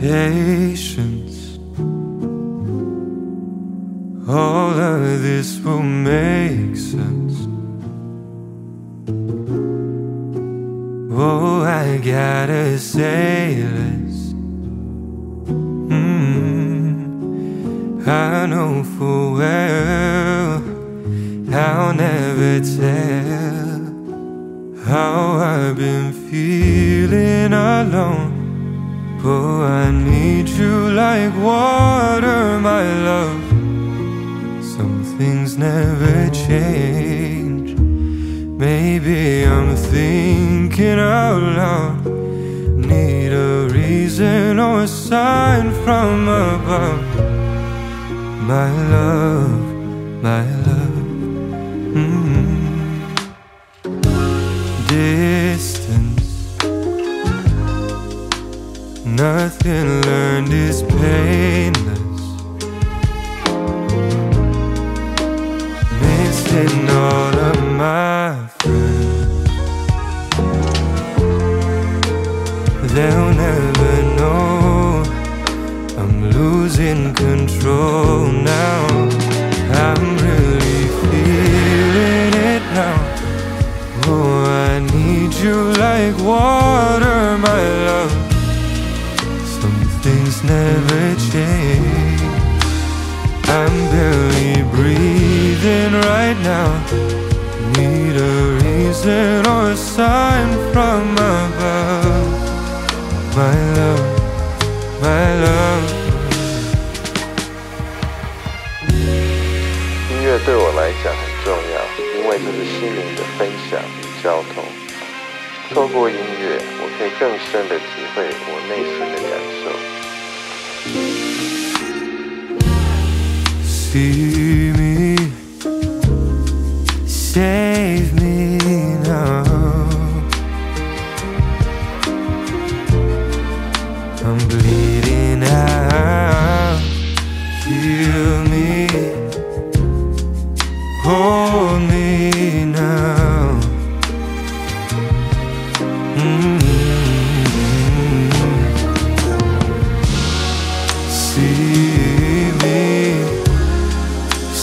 patience. All of this will make sense. Oh, I gotta say this. Mm, I know full well I'll never tell how I've been feeling alone. Oh, I need you like water, my love. Some things never change. Maybe I'm thinking out loud. Need a reason or a sign from above. My love, my love. Mm. Distance. Nothing learned is painless. Missing all my friends. They'll never know I'm losing control now. I'm really feeling it now. Oh, I need you like water, my love. Some things never change. I'm barely breathing right now. Need a reason or a sign from above. My love, my love. 音乐对我来讲很重要，因为这是心灵的分享与交通。透过音乐，我可以更深的体会我内心的感受。See save me now. I'm bleeding out. Heal me,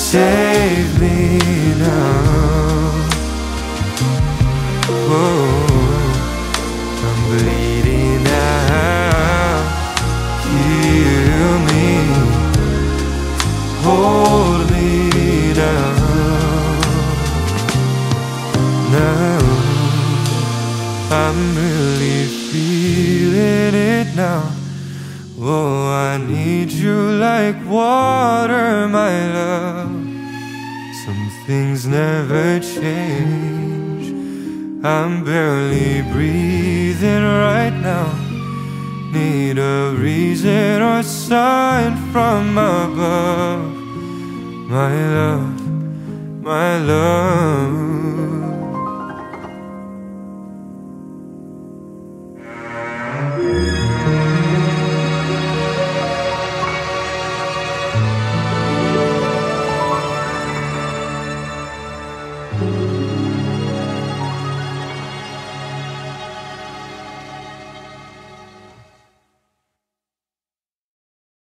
Save me now. Oh, I'm bleeding out. Heal me. Hold me down. Now I'm really feeling it now. Oh, I need you like water, my love. Things never change. I'm barely breathing right now. Need a reason or sign from above. My love, my love.